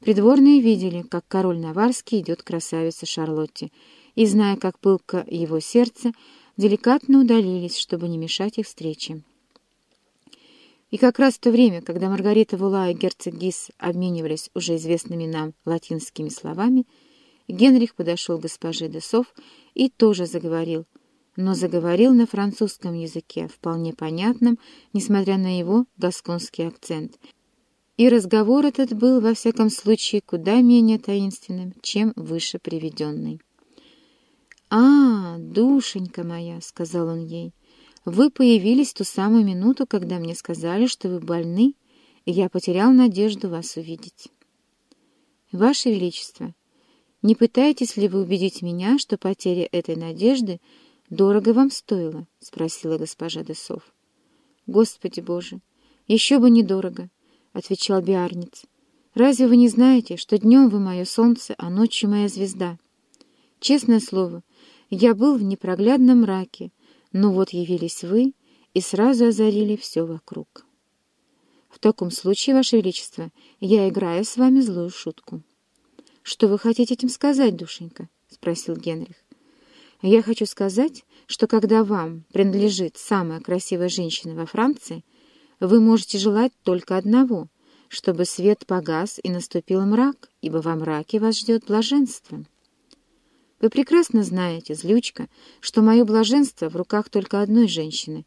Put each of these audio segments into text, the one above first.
Придворные видели, как король Наварский идет красавице Шарлотте, и, зная, как пылко его сердце, деликатно удалились, чтобы не мешать их встрече. И как раз в то время, когда Маргарита Вула и герцог Гис обменивались уже известными нам латинскими словами, Генрих подошел к госпоже Десов и тоже заговорил, но заговорил на французском языке, вполне понятном, несмотря на его гасконский акцент. И разговор этот был, во всяком случае, куда менее таинственным, чем выше приведенный. «А, душенька моя», — сказал он ей, — вы появились ту самую минуту, когда мне сказали, что вы больны, и я потерял надежду вас увидеть. Ваше Величество, не пытаетесь ли вы убедить меня, что потеря этой надежды дорого вам стоила? — спросила госпожа Десов. — Господи Боже, еще бы недорого, — отвечал Биарниц. — Разве вы не знаете, что днем вы мое солнце, а ночью моя звезда? Честное слово, я был в непроглядном мраке, но вот явились вы и сразу озарили все вокруг. В таком случае, Ваше Величество, я играю с вами злую шутку. — Что вы хотите этим сказать, душенька? — спросил Генрих. — Я хочу сказать, что когда вам принадлежит самая красивая женщина во Франции, вы можете желать только одного — чтобы свет погас и наступил мрак, ибо во мраке вас ждет блаженство. Вы прекрасно знаете, злючка, что мое блаженство в руках только одной женщины,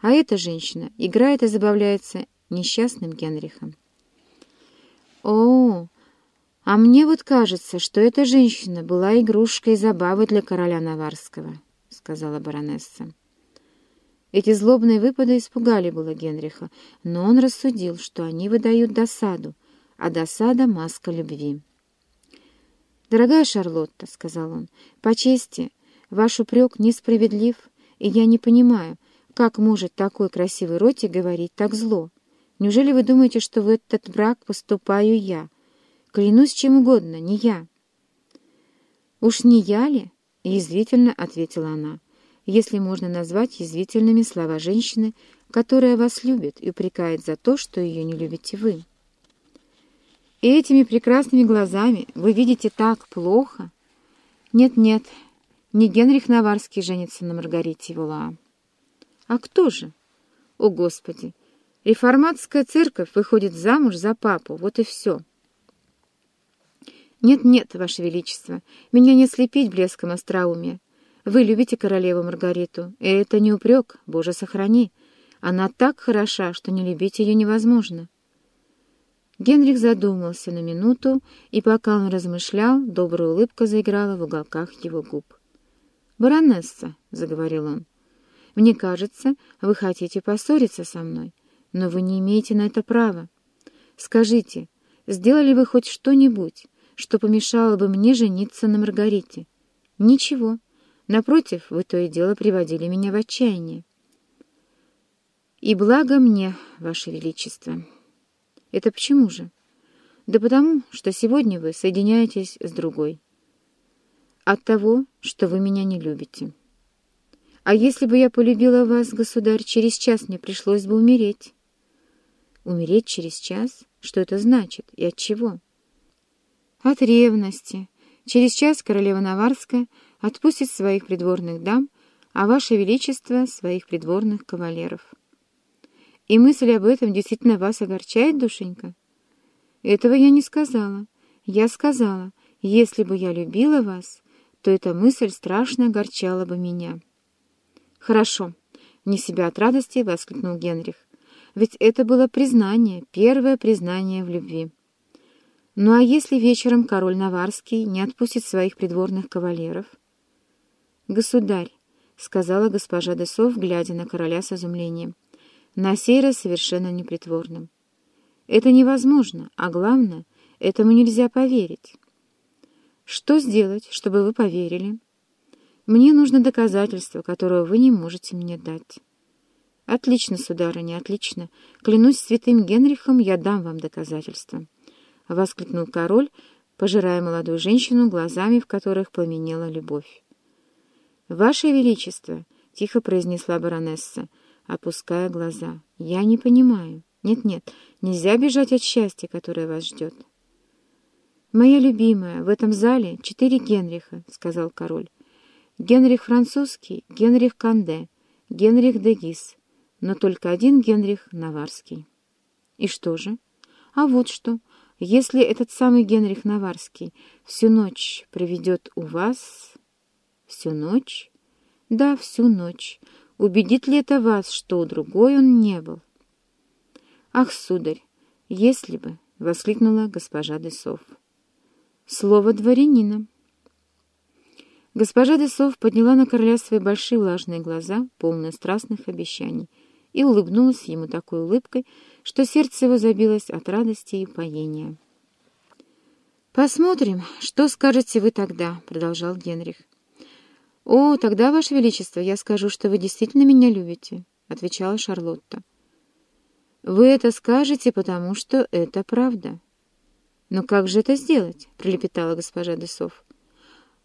а эта женщина играет и забавляется несчастным Генрихом. О, а мне вот кажется, что эта женщина была игрушкой и забавой для короля Наварского, — сказала баронесса. Эти злобные выпады испугали было Генриха, но он рассудил, что они выдают досаду, а досада — маска любви. «Дорогая Шарлотта», — сказал он, — «по чести, ваш упрек несправедлив, и я не понимаю, как может такой красивый ротик говорить так зло. Неужели вы думаете, что в этот брак поступаю я? Клянусь чем угодно, не я». «Уж не я ли?» — язвительно ответила она. «Если можно назвать язвительными слова женщины, которая вас любит и упрекает за то, что ее не любите вы». И этими прекрасными глазами вы видите так плохо. Нет-нет, не Генрих Наварский женится на Маргарите Вула. А кто же? О, Господи! Реформатская церковь выходит замуж за папу, вот и все. Нет-нет, Ваше Величество, меня не слепить блеском остроумия. Вы любите королеву Маргариту, и это не упрек, Боже, сохрани. Она так хороша, что не любить ее невозможно. Генрих задумался на минуту, и пока он размышлял, добрая улыбка заиграла в уголках его губ. «Баронесса», — заговорил он, — «мне кажется, вы хотите поссориться со мной, но вы не имеете на это права. Скажите, сделали вы хоть что-нибудь, что помешало бы мне жениться на Маргарите? Ничего. Напротив, вы то и дело приводили меня в отчаяние. И благо мне, Ваше Величество». Это почему же? Да потому, что сегодня вы соединяетесь с другой. От того, что вы меня не любите. А если бы я полюбила вас, государь, через час мне пришлось бы умереть. Умереть через час? Что это значит и от чего? От ревности. Через час королева Наварская отпустит своих придворных дам, а ваше величество — своих придворных кавалеров. И мысль об этом действительно вас огорчает, душенька? Этого я не сказала. Я сказала, если бы я любила вас, то эта мысль страшно огорчала бы меня. Хорошо, не себя от радости, — воскликнул Генрих. Ведь это было признание, первое признание в любви. Ну а если вечером король Наварский не отпустит своих придворных кавалеров? Государь, — сказала госпожа Десов, глядя на короля с изумлением, — на сей раз совершенно непритворным. Это невозможно, а главное, этому нельзя поверить. Что сделать, чтобы вы поверили? Мне нужно доказательство, которое вы не можете мне дать. Отлично, сударыня, отлично. Клянусь святым Генрихом, я дам вам доказательство. — воскликнул король, пожирая молодую женщину глазами, в которых пламенела любовь. — Ваше Величество! — тихо произнесла баронесса — опуская глаза. «Я не понимаю. Нет-нет, нельзя бежать от счастья, которое вас ждет». «Моя любимая, в этом зале четыре Генриха», — сказал король. «Генрих французский, Генрих Канде, Генрих де Гис, но только один Генрих Наварский». «И что же?» «А вот что. Если этот самый Генрих Наварский всю ночь проведет у вас...» «Всю ночь?» «Да, всю ночь. Убедит ли это вас, что другой он не был?» «Ах, сударь, если бы!» — воскликнула госпожа Десов. «Слово дворянина». Госпожа Десов подняла на короля свои большие влажные глаза, полные страстных обещаний, и улыбнулась ему такой улыбкой, что сердце его забилось от радости и поения. «Посмотрим, что скажете вы тогда», — продолжал Генрих. «О, тогда, Ваше Величество, я скажу, что вы действительно меня любите», — отвечала Шарлотта. «Вы это скажете, потому что это правда». «Но как же это сделать?» — пролепетала госпожа Десов.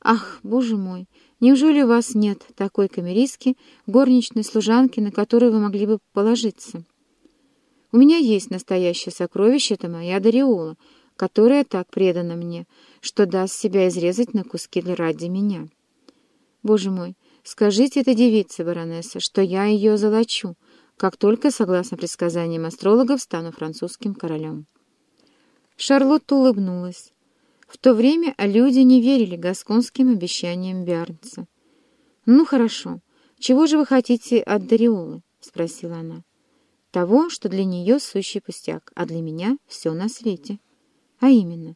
«Ах, боже мой, неужели у вас нет такой камеристки, горничной служанки, на которую вы могли бы положиться?» «У меня есть настоящее сокровище, это моя Дариола, которая так предана мне, что даст себя изрезать на куски ради меня». Боже мой, скажите этой девице, баронесса, что я ее золочу, как только, согласно предсказаниям астрологов, стану французским королем. Шарлотта улыбнулась. В то время люди не верили гасконским обещаниям Биарнца. «Ну, хорошо. Чего же вы хотите от Дариолы?» — спросила она. «Того, что для нее сущий пустяк, а для меня все на свете. А именно.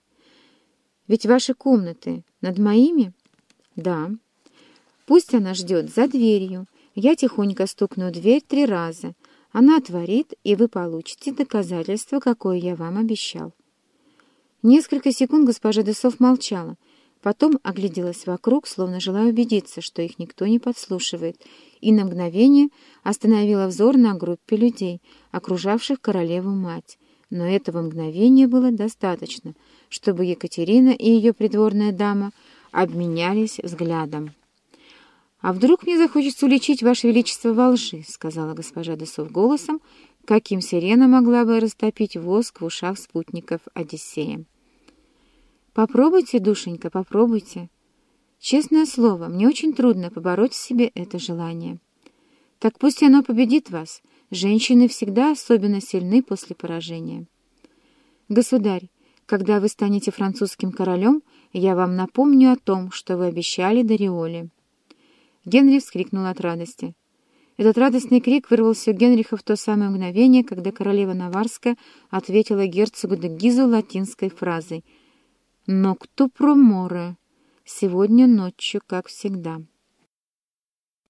Ведь ваши комнаты над моими?» «Да». Пусть она ждет за дверью. Я тихонько стукну дверь три раза. Она отворит, и вы получите доказательство, какое я вам обещал. Несколько секунд госпожа Десов молчала, потом огляделась вокруг, словно желая убедиться, что их никто не подслушивает, и на мгновение остановила взор на группе людей, окружавших королеву-мать. Но этого мгновения было достаточно, чтобы Екатерина и ее придворная дама обменялись взглядом. «А вдруг мне захочется уличить Ваше Величество во лжи?» — сказала госпожа Десов голосом, каким сирена могла бы растопить воск в ушах спутников Одиссея. «Попробуйте, душенька, попробуйте. Честное слово, мне очень трудно побороть в себе это желание. Так пусть оно победит вас. Женщины всегда особенно сильны после поражения. Государь, когда вы станете французским королем, я вам напомню о том, что вы обещали Дариоле». Генри вскрикнул от радости. Этот радостный крик вырвался у Генриха в то самое мгновение, когда королева Наварская ответила герцогу де латинской фразой «Но кто проморе? Сегодня ночью, как всегда».